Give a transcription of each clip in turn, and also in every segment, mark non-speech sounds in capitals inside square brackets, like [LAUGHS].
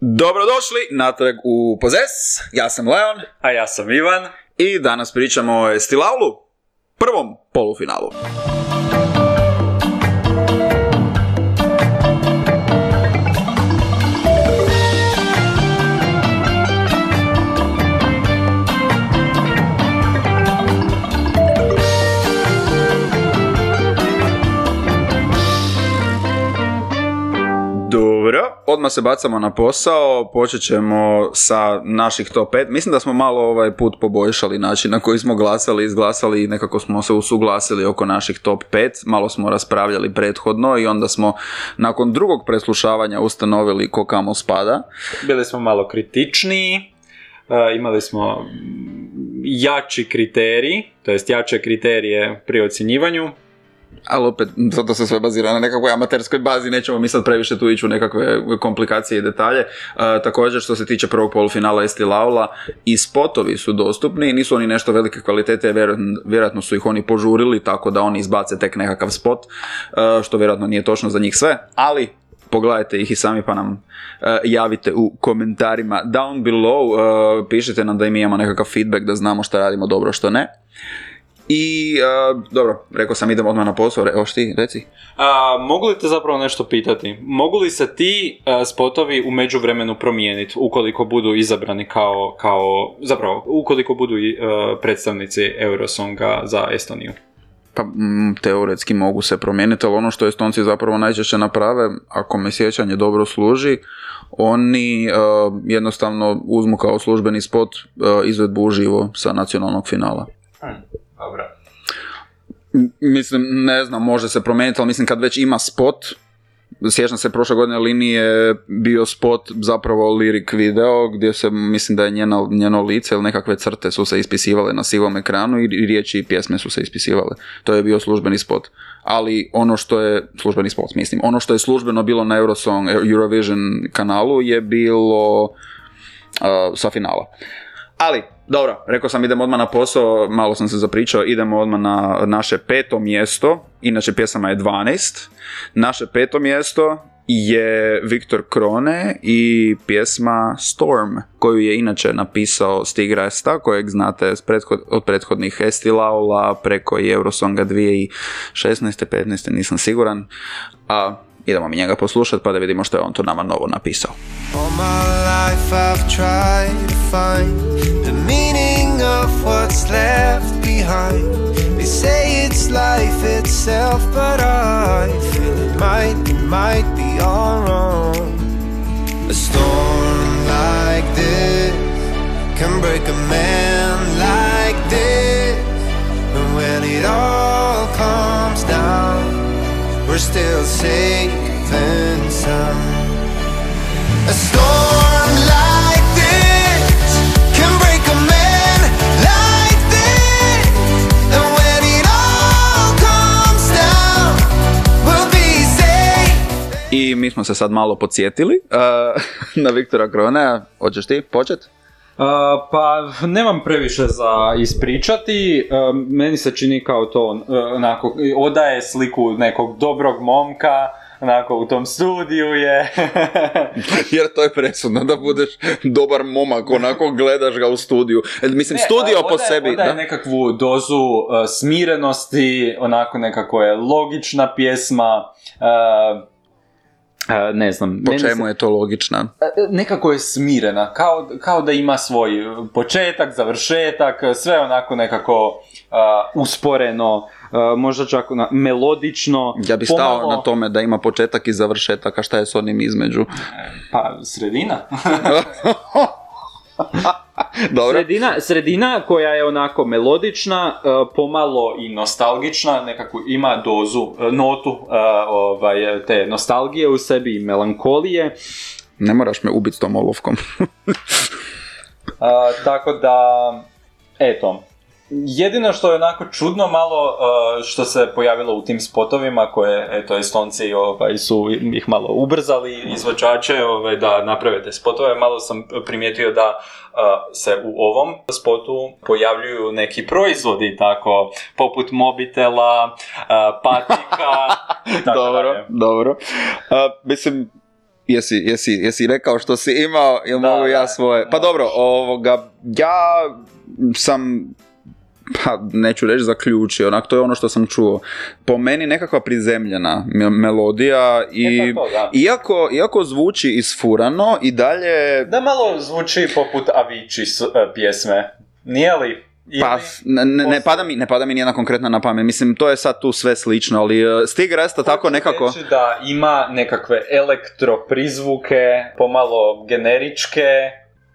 Dobrodošli natrag u Pozes, ja sam Leon A ja sam Ivan. i danas pričamo o Estilaulu, prvom polufinalu. Odmah se bacamo na posao, počet ćemo sa naših top 5. Mislim da smo malo ovaj put poboljšali način na koji smo glasali, izglasali i nekako smo se usuglasili oko naših top 5. Malo smo raspravljali prethodno i onda smo nakon drugog preslušavanja ustanovili ko kamo spada. Bili smo malo kritičniji, e, imali smo jači kriterij, to jest jače kriterije pri ocjenjivanju. Ali opet, zato se sve bazira na nekakvoj amaterskoj bazi, nećemo mi sad previše tu ići u nekakve komplikacije i detalje. E, također, što se tiče prvog polufinala Esti Laula, i spotovi su dostupni, nisu oni nešto velike kvalitete, vjerojatno, su ih oni požurili, tako da oni izbace tek nekakav spot, e, što vjerojatno nije točno za njih sve, ali pogledajte ih i sami pa nam e, javite u komentarima down below, pišite nam da im imamo nekakav feedback da znamo šta radimo dobro, što ne. I, e, dobro, rekao sam idemo odmah na posao, Re- evo ti, reci. A, mogu li te zapravo nešto pitati? Mogu li se ti e, spotovi u međuvremenu promijeniti ukoliko budu izabrani kao, kao zapravo, ukoliko budu i, e, predstavnici Eurosonga za Estoniju? Pa mm, teoretski mogu se promijeniti, ali ono što Estonci zapravo najčešće naprave, ako me sjećanje dobro služi, oni jednostavno uzmu kao službeni spot izvedbu uživo sa nacionalnog finala. Dobro. Mislim, ne znam, može se promijeniti, ali mislim kad već ima spot, sjećam se prošle godine linije bio spot zapravo lirik video gdje se mislim da je njeno, njeno lice ili nekakve crte su se ispisivale na sivom ekranu i riječi i pjesme su se ispisivale. To je bio službeni spot. Ali ono što je, službeni spot mislim, ono što je službeno bilo na Eurosong, Eurovision kanalu je bilo uh, sa finala. Ali, dobro, rekao sam idemo odmah na posao, malo sam se zapričao, idemo odmah na naše peto mjesto, inače pjesama je 12. Naše peto mjesto je Viktor Krone i pjesma Storm, koju je inače napisao Stig Resta, kojeg znate prethod- od prethodnih Esti Laula preko Eurosonga 2016. 15. nisam siguran. A idemo mi njega poslušati pa da vidimo što je on to nama novo napisao. All my life I've tried to find the meaning of what's left behind. They say it's life itself, but I feel it might, it might be all wrong. A storm like this can break a man like this. And when it all comes down, we're still safe and sound. A storm like this can break a man like this. And when it all comes down, we'll be safe. I mi smo se sad malo podsjetili uh, [LAUGHS] na Viktora Kronea. Hoćeš ti počet? Pa nemam previše za ispričati, meni se čini kao to uh, onako, odaje sliku nekog dobrog momka, onako u tom studiju je. [LAUGHS] Jer to je presudno da budeš dobar momak, onako gledaš ga u studiju. E, Mislim, Ne, studio po sebi. Odaje Da? nekakvu dozu uh, smirenosti, onako nekako je logična pjesma, uh, ne znam. Po meni se- čemu je to logična? E, nekako je smirena, kao, kao da ima svoj početak, završetak, sve onako nekako a, usporeno, a, možda čak ona, melodično. Ja bi stao pomalo- na tome da ima početak i završetak, a šta je s onim između? Pa, sredina. [LAUGHS] [LAUGHS] Dobro. sredina. Sredina koja je onako melodična, a, pomalo i nostalgična, nekako ima dozu, a, notu a, ovaj, te nostalgije u sebi i melankolije. Ne moraš me ubiti s tom olovkom. A, [LAUGHS] tako da, eto, jedino što je onako čudno malo a, što se pojavilo u tim spotovima koje, eto, Estonci ovaj, su ih malo ubrzali, izvođače, ovaj, da naprave te spotove, malo sam primijetio da a, se u ovom spotu pojavljuju neki proizvodi, tako, poput mobitela, a, patika, [LAUGHS] i tako dobro, dalje. dobro. Mislim, Jesi, jesi, jesi rekao što si imao, Da, mogu ja svoje? Pa dobro, ovoga, ja sam pa neću reći zaključio, onak to je ono što sam čuo. Po meni nekakva prizemljena me- melodija i E, to, da. iako, iako zvuči isfurano i dalje Da malo zvuči poput Avicii e, pjesme. Nije li? Ili- Pa, ne, ne, pada mi, ne pada mi nijedna konkretna na pamet. Mislim, to je sad tu sve slično, ali uh, Stig Resta tako nekako... reći da ima nekakve elektro prizvuke, pomalo generičke.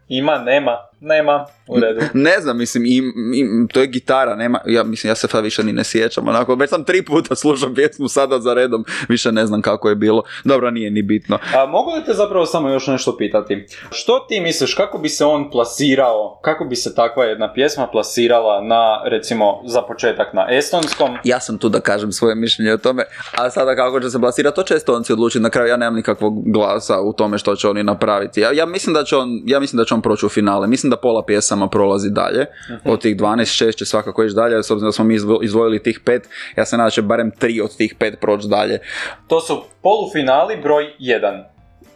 Ima, nema, nema, u redu. [LAUGHS] Ne znam, mislim, im, im- to je gitara, nema, ja mislim, ja se sad više ni ne sjećam, onako, već sam tri puta slušao pjesmu sada za redom, više ne znam kako je bilo, dobro, nije ni bitno. A mogu li te zapravo samo još nešto pitati? Što ti misliš, kako bi se on plasirao, kako bi se takva jedna pjesma plasirala na, recimo, za početak na estonskom? Ja sam tu da kažem svoje mišljenje o tome, a sada kako će se plasirati, to će Estonci odlučiti, na kraju ja nemam nikakvog glasa u tome što će oni napraviti. Ja, ja, mislim da će on, ja mislim da će on proći u finale, mislim da pola pjesama prolazi dalje, od tih 12, 6 će svakako ići dalje, s obzirom da smo mi izvo- izdvojili tih pet, ja se nadam da će barem tri od tih pet proći dalje. To su polufinali broj 1.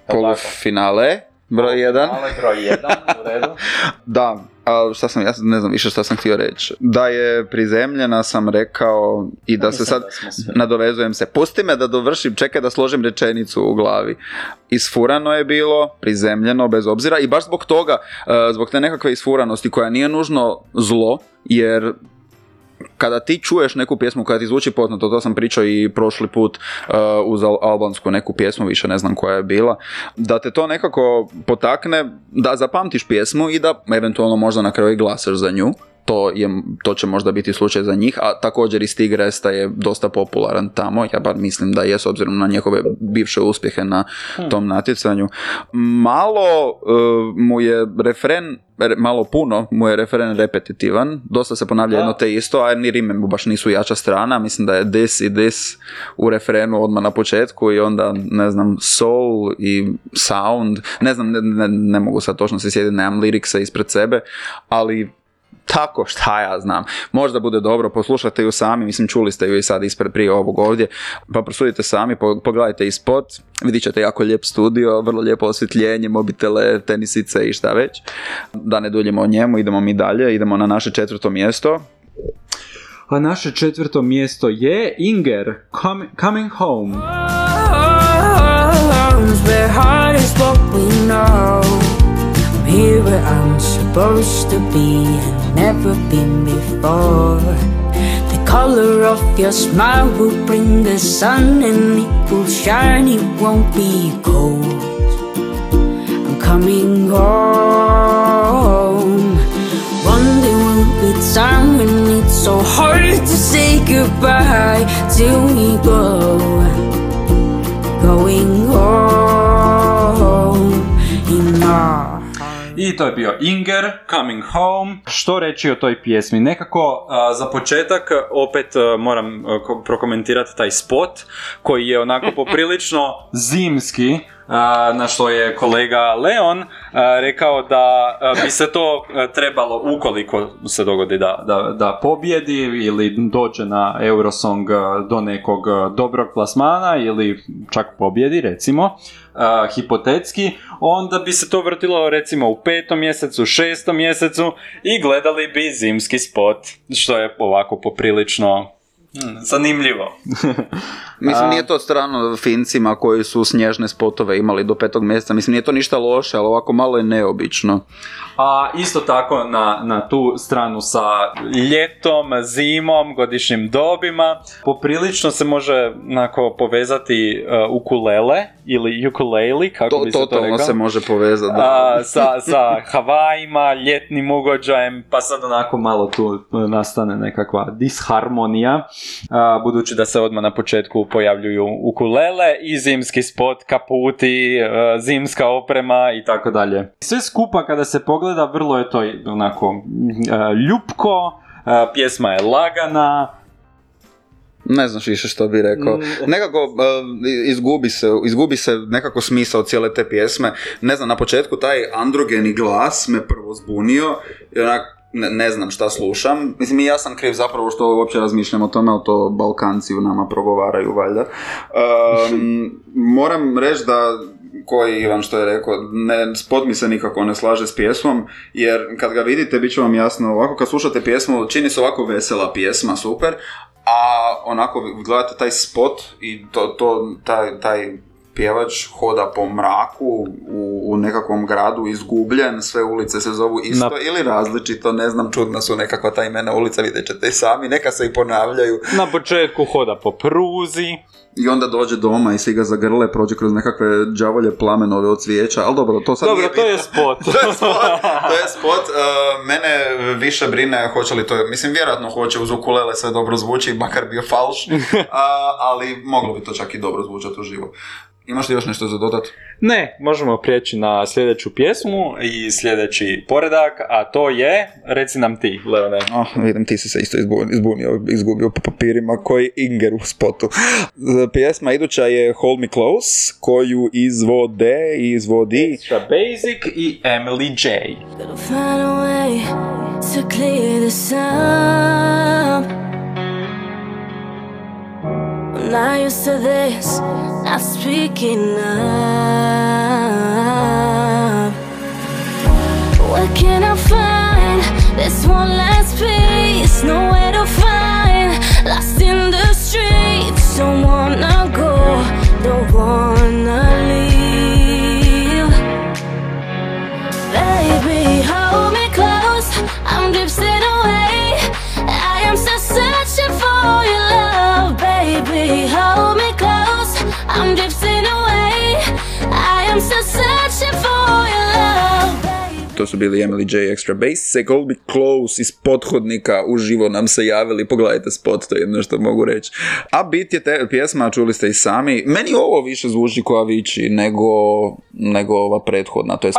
Polufinale, broj 1. Finale broj 1, u redu. [LAUGHS] Da, a šta sam, ja ne znam više šta sam htio reći. Da je prizemljena sam rekao i da se sad da smo sve. nadovezujem se. Pusti me da dovršim, čekaj da složim rečenicu u glavi. Isfurano je bilo, prizemljeno, bez obzira i baš zbog toga, e, zbog te nekakve isfuranosti koja nije nužno zlo, jer kada ti čuješ neku pjesmu koja ti zvuči poznato, to sam pričao i prošli put uh, uz al- albansku neku pjesmu, više ne znam koja je bila, da te to nekako potakne da zapamtiš pjesmu i da eventualno možda na kraju i glasaš za nju. To, je, to će možda biti slučaj za njih, a također i Stig Resta je dosta popularan tamo, ja bar mislim da je s obzirom na njihove bivše uspjehe na tom natjecanju. Malo uh, mu je refren, re- malo puno mu je referen repetitivan, dosta se ponavlja Da. jedno te isto, a ni rime mu baš nisu jača strana, mislim da je this i this u refrenu odmah na početku i onda, ne znam, soul i sound, ne znam, ne, ne, ne mogu sad točno se sjediti, nemam lirikse ispred sebe, ali tako, šta ja znam. Možda bude dobro, poslušajte ju sami, mislim čuli ste ju i sad ispred prije ovog ovdje, pa prosudite sami, po- pogledajte i spot, vidit ćete jako lijep studio, vrlo lijepo osvjetljenje, mobitele, tenisice i šta već. Da ne duljimo o njemu, idemo mi dalje, idemo na naše četvrto mjesto. A naše četvrto mjesto je Inger, Com- Coming Home. arms where heart here where I'm supposed to be and never been before. The color of your smile will bring the sun and it will shine, it won't be cold. I'm coming home. One day will be time when it's so hard to say goodbye till we go going home I to je bio Inger, Coming Home. Što reći o toj pjesmi? Nekako, a, za početak, opet a, moram a, ko- prokomentirati taj spot, koji je onako [LAUGHS] poprilično zimski, na što je kolega Leon rekao da bi se to trebalo, ukoliko se dogodi da, da, da pobjedi ili dođe na Eurosong do nekog dobrog plasmana ili čak pobjedi, recimo, a, hipotetski, onda bi se to vrtilo recimo u petom mjesecu, šestom mjesecu i gledali bi zimski spot, što je ovako poprilično hmm, zanimljivo. [LAUGHS] Mislim, nije to strano Fincima koji su snježne spotove imali do petog mjeseca. Mislim, nije to ništa loše, ali ovako malo je neobično. A isto tako na, na tu stranu sa ljetom, zimom, godišnjim dobima, poprilično se može onako povezati uh, ukulele ili ukulele, kako To, bi se to totalno rekao. se može povezati. Da. A, sa, sa Havajima, ljetnim ugođajem, pa sad onako malo tu nastane nekakva disharmonija, a, budući da se odmah na početku pojavljuju ukulele i zimski spot, kaputi, a, zimska oprema i tako dalje. Sve skupa kada se pogleda, vrlo je to onako a, ljupko, pjesma je lagana, Ne znaš više što bi rekao. Mm. [LAUGHS] Nekako uh, izgubi, se, izgubi se nekako smisao cijele te pjesme. Ne znam, na početku taj androgeni glas me prvo zbunio i onak ne, ne znam šta slušam. Mislim, i ja sam kriv zapravo što uopće razmišljam o tome, ali to Balkanci u nama progovaraju valjda. Um, [LAUGHS] moram reći da koji Ivan što je rekao, ne, spot mi se nikako ne slaže s pjesmom, jer kad ga vidite, bit će vam jasno, ovako kad slušate pjesmu, čini se ovako vesela pjesma, super, a onako gledate taj spot i to, to, taj, taj pjevač hoda po mraku u, u nekakvom gradu izgubljen, sve ulice se zovu isto Na- ili različito, ne znam, čudna su nekakva ta imena ulica, vidjet ćete i sami, neka se i ponavljaju Na početku hoda po pruzi. I onda dođe doma i svi ga zagrle, prođe kroz nekakve đavolje plamenove od cvijeća, ali dobro, to sad Dobro, nije to je spot. [LAUGHS] to je spot, to je spot. Uh, [LAUGHS] mene više brine hoće li to, mislim vjerojatno hoće uz ukulele sve dobro zvuči, makar bio falš, [LAUGHS] uh, ali moglo bi to čak i dobro zvučati uživo. Imaš li još nešto za dodat? Ne, možemo prijeći na sljedeću pjesmu i sljedeći poredak, a to je, reci nam ti, Leone. Oh, vidim, ti si se isto izbunio, izbunio izgubio po papirima koji Inger u spotu. Pjesma iduća je Hold Me Close, koju izvode i izvodi Extra Basic i Emily J. Find a way to clear the sun. Not used to this, not speaking up. Where can I find this one last piece? Nowhere to find, lost in the streets. Don't wanna go, don't wanna leave. Baby, hold me close. To su bili Emily J. Extra Bass, se Hold Me Close iz pothodnika uživo nam se javili, pogledajte spot, to je jedno što mogu reći. A bit je te pjesma, čuli ste i sami, meni ovo više zvuči koja vići nego, nego ova prethodna, to je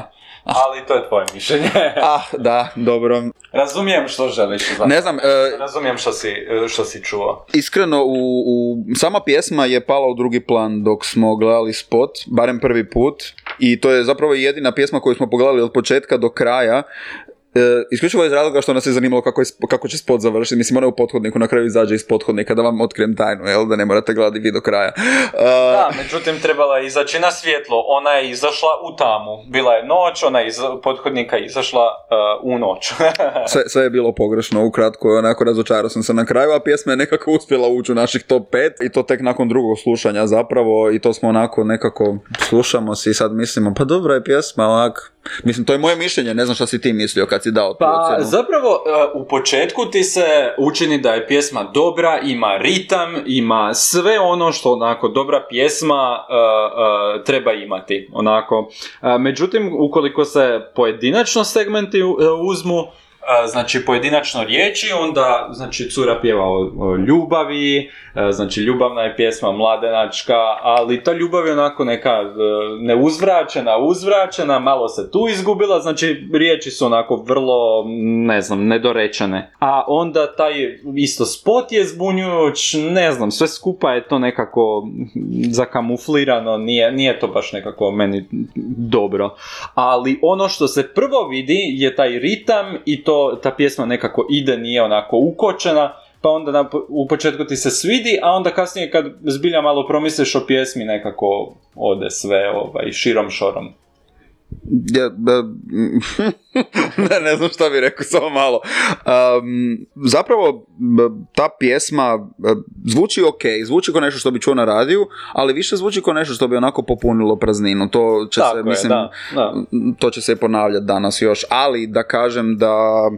Pa. Ali to je tvoje mišljenje. [LAUGHS] Ah, da, dobro. Razumijem što želiš znati. Ne znam, e, Razumijem što si, što si čuo. iskreno, u, u, sama pjesma je pala u drugi plan dok smo gledali spot, barem prvi put, i to je zapravo jedina pjesma koju smo pogledali od početka do kraja, E, isključivo iz razloga što nas je zanimalo kako, je, kako će spot završiti. Mislim, ona u pothodniku, na kraju izađe iz pothodnika, da vam otkrijem tajnu, jel? Da ne morate gledati video kraja. E, Da, međutim trebala je izaći na svjetlo. Ona je izašla u tamu. Bila je noć, ona je iz pothodnika izašla uh, u noć. [LAUGHS] sve, sve je bilo pogrešno, ukratko, onako razočarao sam se na kraju, a pjesma je nekako uspjela ući u naših top 5 i to tek nakon drugog slušanja zapravo i to smo onako nekako slušamo si i sad mislimo, pa dobra je pjesma, onak. Mislim, to je moje mišljenje, ne znam šta si ti mislio kad si dao tu Pa ocjenu. zapravo uh, u početku ti se učini da je pjesma dobra, ima ritam, ima sve ono što onako dobra pjesma uh, uh, treba imati. Onako. Uh, međutim, ukoliko se pojedinačno segmenti uzmu, uh, znači pojedinačno riječi, onda znači cura pjeva o, o ljubavi, uh, znači ljubavna je pjesma mladenačka, ali ta ljubav je onako neka uh, neuzvraćena, uzvraćena, malo se tu izgubila, znači riječi su onako vrlo, ne znam, nedorečene. A onda taj isto spot je zbunjujuć, ne znam, sve skupa je to nekako zakamuflirano, nije, nije to baš nekako meni dobro. Ali ono što se prvo vidi je taj ritam i to ta pjesma nekako ide, nije onako ukočena, pa onda na, u početku ti se svidi, a onda kasnije kad zbilja malo promisliš o pjesmi nekako ode sve ovaj, širom šorom. Ja, ba- [LAUGHS] ne, ne znam šta bi rekao, samo malo. Um, zapravo, ta pjesma zvuči ok, zvuči kao nešto što bi čuo na radiju, ali više zvuči kao nešto što bi onako popunilo prazninu. To će Tako se, je, mislim, da, da. to će se ponavljati danas još, ali da kažem da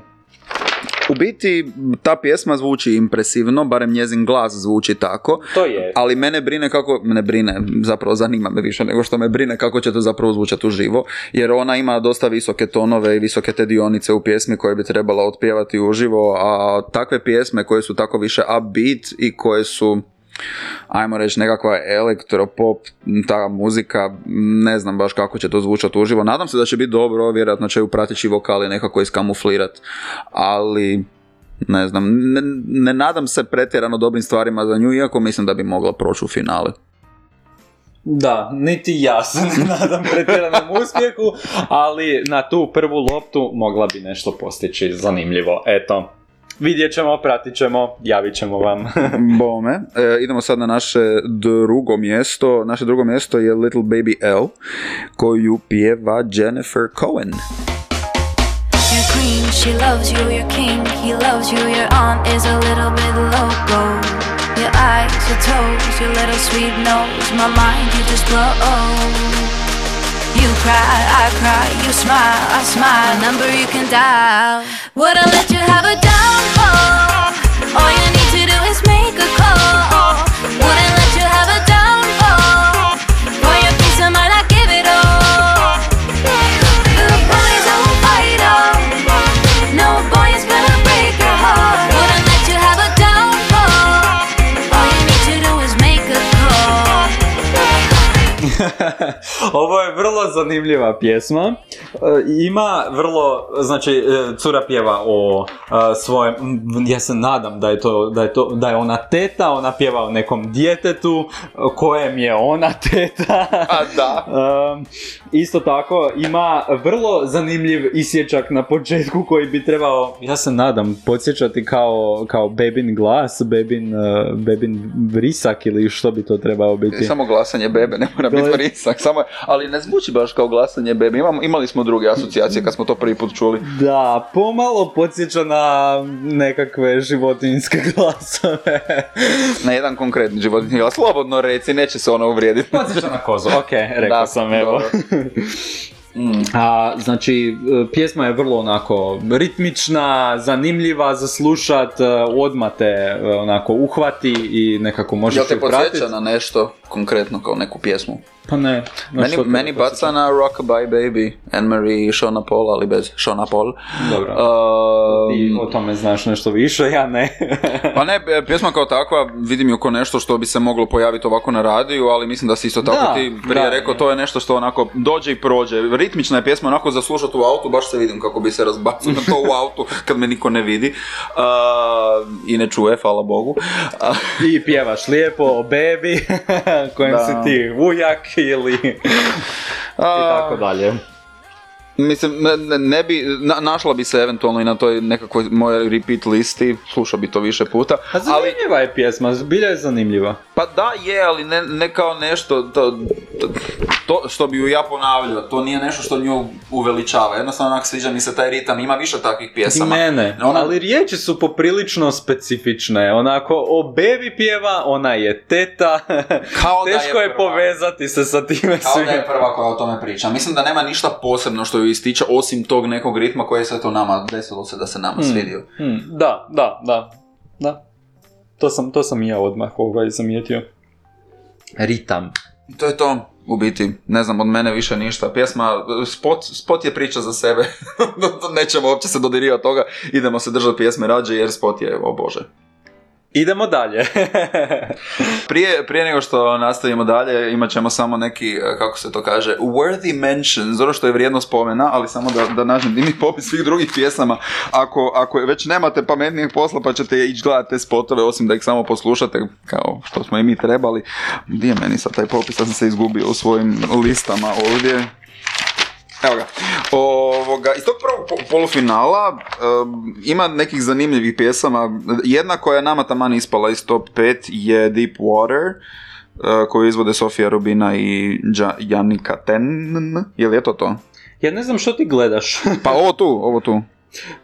u biti ta pjesma zvuči impresivno, barem njezin glas zvuči tako, To je. ali mene brine kako, ne brine, zapravo zanima me više nego što me brine kako će to zapravo zvučati uživo, jer ona ima dosta visoke tonove i visoke te dionice u pjesmi koje bi trebala otpjevati uživo, a takve pjesme koje su tako više upbeat i koje su ajmo reći nekakva elektropop, ta muzika, ne znam baš kako će to zvučati uživo. Nadam se da će biti dobro, vjerojatno će ju prateći vokali nekako iskamuflirati, ali ne znam, ne, ne nadam se pretjerano dobrim stvarima za nju, iako mislim da bi mogla proći u finale. Da, niti ja se ne [LAUGHS] nadam pretjeranom uspjehu, ali na tu prvu loptu mogla bi nešto postići zanimljivo. Eto. Vidjet ćemo, pratit ćemo, javit ćemo vam. [LAUGHS] Bome. E, idemo sad na naše drugo mjesto. Naše drugo mjesto je Little Baby L, koju pjeva Jennifer Cohen. Your queen, she loves you, your king, he loves you, your aunt is a little bit loco. Your eyes, your toes, your little sweet nose, my mind, you just blow. You cry, I cry, you smile, I smile, number you can dial. Wouldn't let you have a downfall. All you need to do is make a call. Ovo je vrlo zanimljiva pjesma. E, Ima vrlo, znači, e, cura pjeva o e, svojem, ja se nadam da je to, da je to, da je ona teta, ona pjeva o nekom djetetu, kojem je ona [LAUGHS] teta. A da. [LAUGHS] Isto tako ima vrlo zanimljiv isječak na početku koji bi trebao, ja se nadam, podsjećati kao, kao bebin glas, bebin, bebin vrisak ili što bi to trebao biti. Samo glasanje bebe, ne mora biti vrisak. Samo, ali ne zvuči baš kao glasanje bebe. Imali smo druge asocijacije kad smo to prvi put čuli. Da, pomalo podsjeća na nekakve životinjske [LAUGHS] glasove. Na jedan konkretni životinji glas. Slobodno reci, neće se ono uvrijediti. podsjeća na kozu, ok, rekao Da, sam, evo. [LAUGHS] dobro. A, znači, e, pjesma je vrlo onako ritmična, zanimljiva za slušat, e, odmah te e, onako uhvati i nekako možeš Jel te podsjeća na nešto konkretno kao neku pjesmu? Pa ne. na Meni, meni baca na Rockabye Baby, Anne-Marie i Shona Paul, ali bez Shona Paul. Dobro. Um, Ti o tome znaš nešto više, ja ne. Pa ne, pjesma kao takva vidim ju kao nešto što bi se moglo pojaviti ovako na radiju, ali mislim da si isto tako Da, ti prije da. rekao, to je nešto što onako dođe i prođe. Ritmična je pjesma, onako za slušati u autu, baš se vidim kako bi se razbacio na to u autu [LAUGHS] kad me niko ne vidi uh, i ne čuje, hvala Bogu. A, I pjevaš lijepo o bebi, [LAUGHS] kojem Da. si ti ujak ili i tako dalje. Mislim, ne, ne- bi, na- našla bi se eventualno i na toj nekakvoj mojoj repeat listi, slušao bi to više puta, A ali zanimljiva je pjesma, zbilja je zanimljiva. Pa da, je, ali ne, ne kao nešto, to, to, to što bi ju ja ponavljao, to nije nešto što nju uveličava, jednostavno onak sviđa mi se taj ritam, ima više takvih I pjesama. mene, Ona- ali riječi su poprilično specifične, onako o bebi pjeva, ona je teta, [LAUGHS] Kao da je teško je, prva. povezati se sa time Kao svim. da je prva koja o tome priča. Mislim da nema ništa posebno što ju ističe, osim tog nekog ritma koje se to nama, desilo se da se nama svidio. Hmm, da, da, da, da. To sam, to sam i ja odmah ovaj zamijetio. Ritam. To je to, u biti, ne znam, od mene više ništa. Pjesma, spot, spot je priča za sebe. [LAUGHS] Nećemo uopće se dodirivati toga, idemo se držati pjesme rađe jer spot je, o bože. Idemo dalje. [LAUGHS] Prije, prije nego što nastavimo dalje, imat ćemo samo neki, eh, kako se to kaže, worthy mentions, ono što je vrijedno spomena, ali samo da, da nađem dimni popis svih drugih pjesama. Ako, ako već nemate pametnijeg posla pa ćete ići gledati te spotove, osim da ih samo poslušate, kao što smo i mi trebali. Gdje je meni sad taj popis, ja sam se izgubio u svojim listama ovdje. Evo ga. Ovoga, iz tog prvog po- polufinala em, ima nekih zanimljivih pjesama. Jedna koja je nama taman ispala iz top 5 je Deep Water, eh, koju izvode Sofija Rubina i Janika Ten. Je li je to to? ja ne znam što ti gledaš. Pa ovo tu, ovo tu.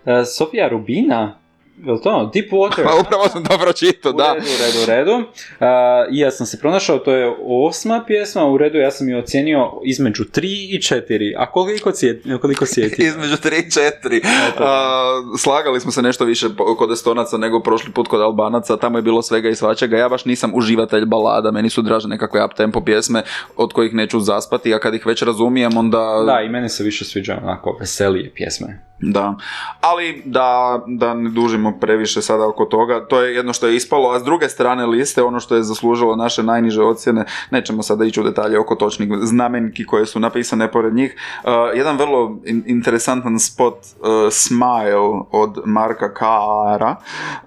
E, Sofija Rubina? Je li to? Deep Water? [LAUGHS] Pa upravo sam to pročitao, U da. redu, u redu, u redu. A, I ja sam se pronašao, to je osma pjesma, u redu ja sam ju ocijenio između 3 i 4. A koliko, cijet, koliko sjeti? [LAUGHS] Između 3 i 4. slagali smo se nešto više kod Estonaca nego prošli put kod Albanaca. Tamo je bilo svega i svačega. Ja baš nisam uživatelj balada. Meni su draže nekakve up-tempo pjesme od kojih neću zaspati. A kad ih već razumijem, onda... Da, i meni se više sviđa onako veselije pjesme. Da, ali da, da ne dužimo previše sada oko toga, to je jedno što je ispalo, a s druge strane liste, ono što je zaslužilo naše najniže ocjene, nećemo sada ići u detalje oko točnih znamenki koje su napisane pored njih. Uh, jedan vrlo in- interesantan spot uh, Smile od Marka Kara,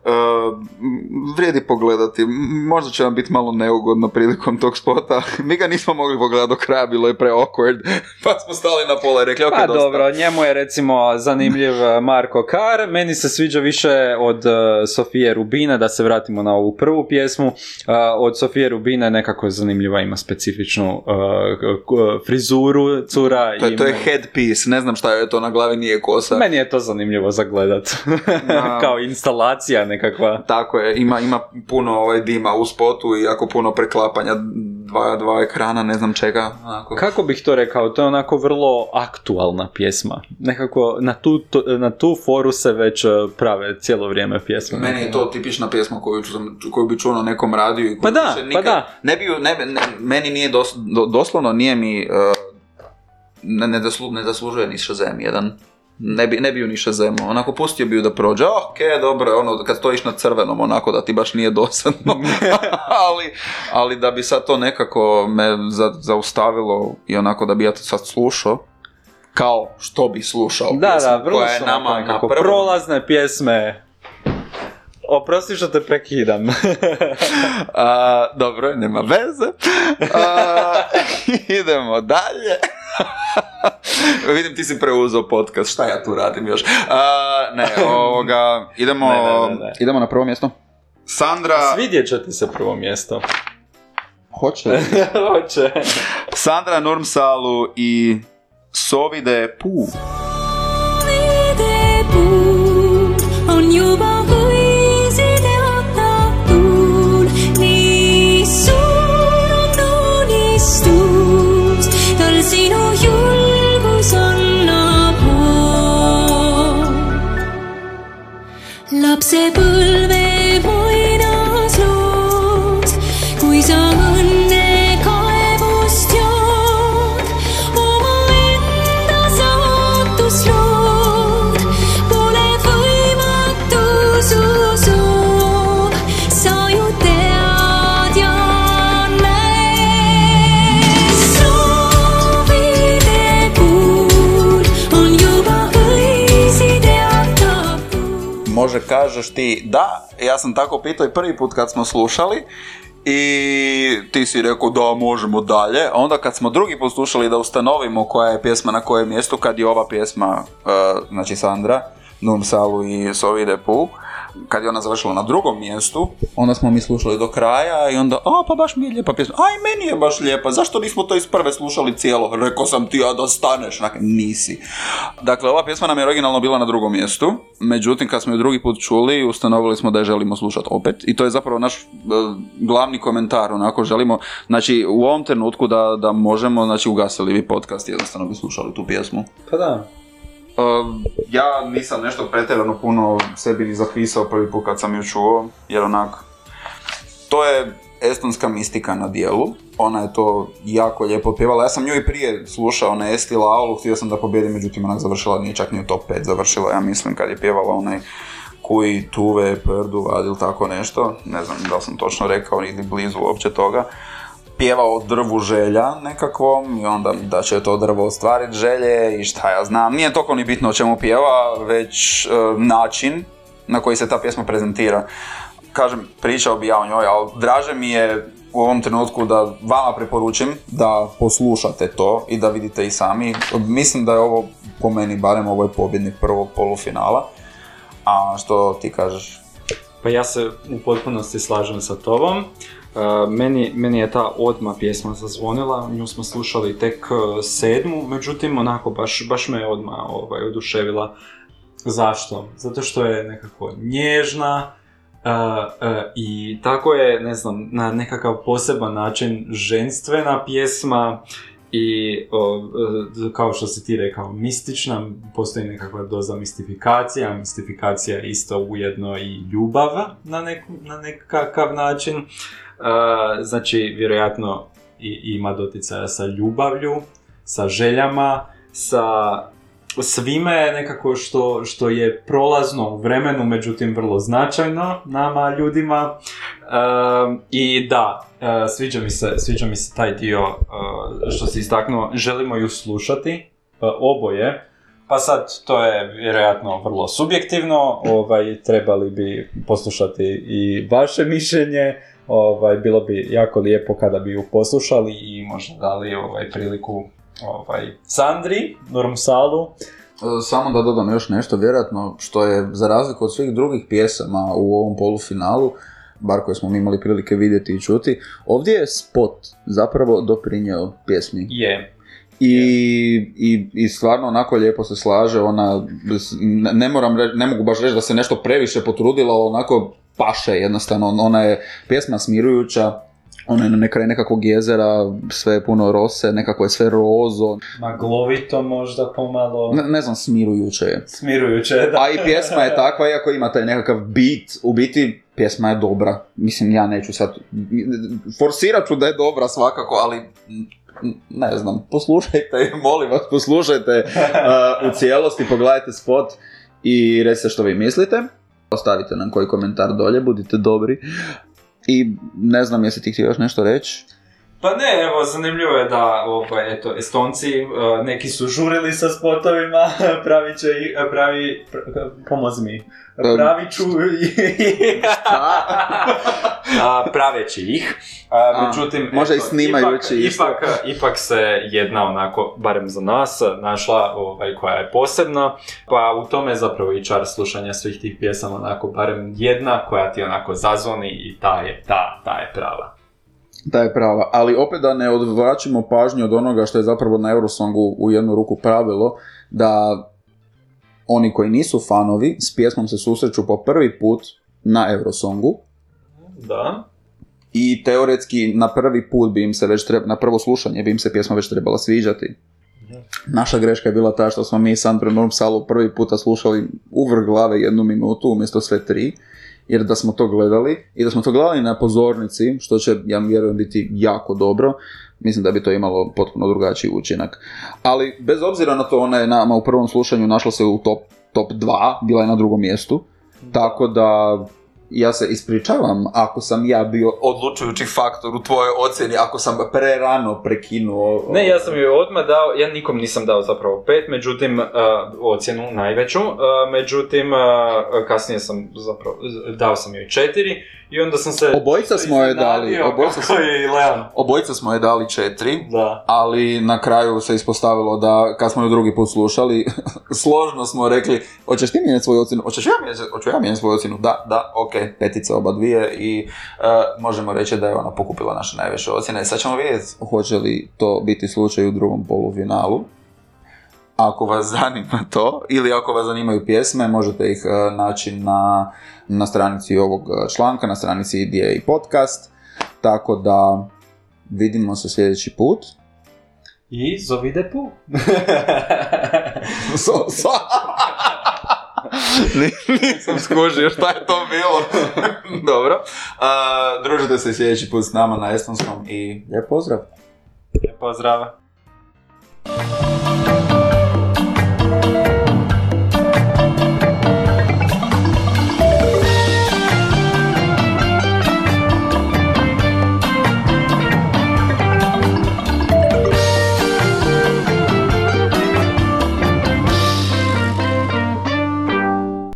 uh, m, vrijedi pogledati, možda će vam biti malo neugodno prilikom tog spota, [LAUGHS] mi ga nismo mogli pogledati do kraja, bilo je pre awkward, [LAUGHS] pa smo stali na pola i rekli, ok, Pa dosta. dobro, njemu je recimo zanimljivo zanimljiv uh, Marko Kar. Meni se sviđa više od uh, Sofije Rubine, da se vratimo na ovu prvu pjesmu. Uh, od Sofije Rubine nekako je zanimljiva, ima specifičnu uh, k- frizuru, cura. To, je- to je headpiece, ne znam šta je to na glavi, nije kosa. Meni je to zanimljivo za gledat. Da. [LAUGHS] Kao instalacija nekakva. Tako je, ima, ima puno ovaj dima u spotu i jako puno preklapanja dva, dva ekrana, ne znam čega. Onako. Kako bih to rekao, to je onako vrlo aktualna pjesma. Nekako na tu, to- na tu foru se već uh, prave cijelo vrijeme pjesme. Meni je to tipična pjesma koju, koju bi čuo na nekom radiju. i koju Pa da, više pa da. Ne bi, ne, ne- meni nije dos, do- doslovno, nije mi, uh, ne, ne, zaslu, ne zaslužuje ni Shazam jedan. Ne bi, ne bi ju ni Shazamo, onako pustio bi ju da prođe, ok, dobro, je ono, kad stojiš na crvenom, onako da ti baš nije dosadno, [LAUGHS] ali, ali da bi sad to nekako me za, zaustavilo i onako da bi ja to sad slušao, kao što bi slušao Da, pjesmu da, vrlo koja je nama na prvom prolazne pjesme. Oprosti što te prekidam. [LAUGHS] A, dobro, nema veze. A, [LAUGHS] idemo dalje. [LAUGHS] Vidim ti si preuzeo podcast, šta ja tu radim još? A, ne, ovoga, idemo, [LAUGHS] Ne, ne, ne, ne. idemo na prvo mjesto. Sandra, Svidjet će ti se prvo mjesto. hoće. [LAUGHS] Hoće. Sandra Normsalu i Sovide Pu. on juba c'est beau. Kažeš ti da, ja sam tako pitao i prvi put kad smo slušali i ti si rekao da možemo dalje. Onda kad smo drugi put slušali da ustanovimo koja je pjesma na kojem mjestu, kad je ova pjesma, e, znači Sandra, Nursalu i Sovide Pu, kad je ona završila na drugom mjestu, onda smo mi slušali do kraja i onda, a pa baš mi je lijepa pjesma, aj meni je baš lijepa, zašto nismo to iz prve slušali cijelo? Rekao sam ti ja da staneš, Onak, nisi. Dakle, ova pjesma nam je originalno bila na drugom mjestu, međutim kad smo ju drugi put čuli, ustanovili smo da je želimo slušati opet i to je zapravo naš e, glavni komentar, onako želimo, znači u ovom trenutku da, da možemo, znači ugasili bi podcast, jednostavno bi slušali tu pjesmu. Pa da. Um, ja nisam nešto pretjerano puno sebi ni zapisao prvi put kad sam ju čuo, jer onak, to je estonska mistika na dijelu, ona je to jako lijepo pjevala, ja sam nju i prije slušao na Esti Laulu, htio sam da pobjedi, međutim onak završila, nije čak ni u top 5 završila, ja mislim kad je pjevala onaj Kui Tuve Perduvad ili tako nešto, ne znam da li sam točno rekao, niti blizu uopće toga, pjeva o drvu želja nekakvom i onda da će to drvo ostvariti želje i šta ja znam. Nije toliko ni bitno o čemu pjeva, već e, način na koji se ta pjesma prezentira. Kažem, pričao bi ja o njoj, ali draže mi je u ovom trenutku da vama preporučim da poslušate to i da vidite i sami. Mislim da je ovo, po meni barem, ovo je pobjednik prvog polufinala. A što ti kažeš? Pa ja se u potpunosti slažem sa tobom. Uh, meni, meni je ta odma pjesma zazvonila, nju smo slušali tek uh, sedmu, međutim onako baš, baš me je odma ovaj, oduševila. Zašto? Zato što je nekako nježna uh, uh, i tako je, ne znam, na nekakav poseban način ženstvena pjesma i o, e, kao što si ti rekao, mistična, postoji nekakva doza mistifikacija, mistifikacija je isto ujedno i ljubav na, nek, na nekakav način. E, znači, vjerojatno i, ima doticaja sa ljubavlju, sa željama, sa svime nekako što, što je prolazno u vremenu, međutim vrlo značajno nama ljudima. E, I da, e, sviđa, mi se, sviđa mi se taj dio e, što si istaknuo, želimo ju slušati, e, oboje. Pa sad, to je vjerojatno vrlo subjektivno, ovaj, trebali bi poslušati i vaše mišljenje, ovaj, bilo bi jako lijepo kada bi ju poslušali i možda dali ovaj, priliku ovaj, Sandri, Normsalu, Samo da dodam još nešto, vjerojatno što je za razliku od svih drugih pjesama u ovom polufinalu, bar koje smo mi imali prilike vidjeti i čuti, ovdje je spot zapravo doprinjeo pjesmi. Je. I, i, I stvarno onako lijepo se slaže, ona, ne, moram reći, ne mogu baš reći da se nešto previše potrudila, onako paše jednostavno, ona je pjesma smirujuća, ona je na kraju nekakvog jezera, sve je puno rose, nekako je sve rozo. Maglovito možda pomalo. Ne, ne znam, smirujuće je. Smirujuće, da. A i pjesma je takva, iako ima taj nekakav beat, u biti pjesma je dobra. Mislim, ja neću sad, forsirat ću da je dobra svakako, ali ne znam, poslušajte, [LAUGHS] molim vas, poslušajte uh, u cijelosti, pogledajte spot i recite što vi mislite. Ostavite nam koji komentar dolje, budite dobri. I ne znam, jesi ti htio još nešto reći? Pa ne, evo, zanimljivo je da, ovaj, eto, Estonci, uh, neki su žurili sa spotovima, [LAUGHS] pravi će, i- pravi, pr- pomoz mi, pravi ću [LAUGHS] A, praveći ih. A, A, međutim, možda i snimajući ipak, isto. ipak, ipak se jedna onako, barem za nas, našla ovaj, koja je posebna, pa u tome je zapravo i čar slušanja svih tih pjesama, onako, barem jedna koja ti onako zazvoni i ta je, ta, ta je prava. Da je prava, ali opet da ne odvraćamo pažnju od onoga što je zapravo na Eurosongu u jednu ruku pravilo, da oni koji nisu fanovi s pjesmom se susreću po prvi put na Eurosongu Da. i teoretski na prvi put bi im se već treba, na prvo slušanje bi im se pjesma već trebala sviđati. Naša greška je bila ta što smo mi Sandro Normsalu prvi puta slušali uvrh glave jednu minutu umjesto sve tri, jer da smo to gledali i da smo to gledali na pozornici, što će, ja vjerujem, biti jako dobro, mislim da bi to imalo potpuno drugačiji učinak. Ali, bez obzira na to, ona je nama u prvom slušanju našla se u top, top 2, bila je na drugom mjestu, tako da ja se ispričavam ako sam ja bio odlučujući faktor u tvojoj ocjeni, ako sam prerano prekinuo... Ne, ja sam joj odmah dao, ja nikom nisam dao zapravo pet, međutim, uh, ocjenu najveću, uh, međutim, uh, kasnije sam zapravo, dao sam joj četiri i onda sam se... Obojica smo joj dali, obojica smo- je i Leon. Obojica smo je dali četiri, Da. ali na kraju se ispostavilo da kad smo ju drugi put slušali, [LAUGHS] složno smo rekli, hoćeš ti mijenjati svoju ocjenu? Hoćeš ja mijenjati, hoću ja mijenjati svoju ocjenu? Da, da, ok, petica oba dvije i e, možemo reći da je ona pokupila naše najviše ocjene. Sad ćemo vidjeti hoće li to biti slučaj u drugom polufinalu. Ako vas [LAUGHS] zanima to, ili ako vas zanimaju pjesme, možete ih e, naći na, na stranici ovog e, članka, na stranici je i podcast. Tako da vidimo se sljedeći put. I zovide pu. [LAUGHS] So, so. [LAUGHS] Ni- Nisam skužio šta je to bilo. Dobro. A, družite se sljedeći put s nama na estonskom i lijep pozdrav. Pozdrav.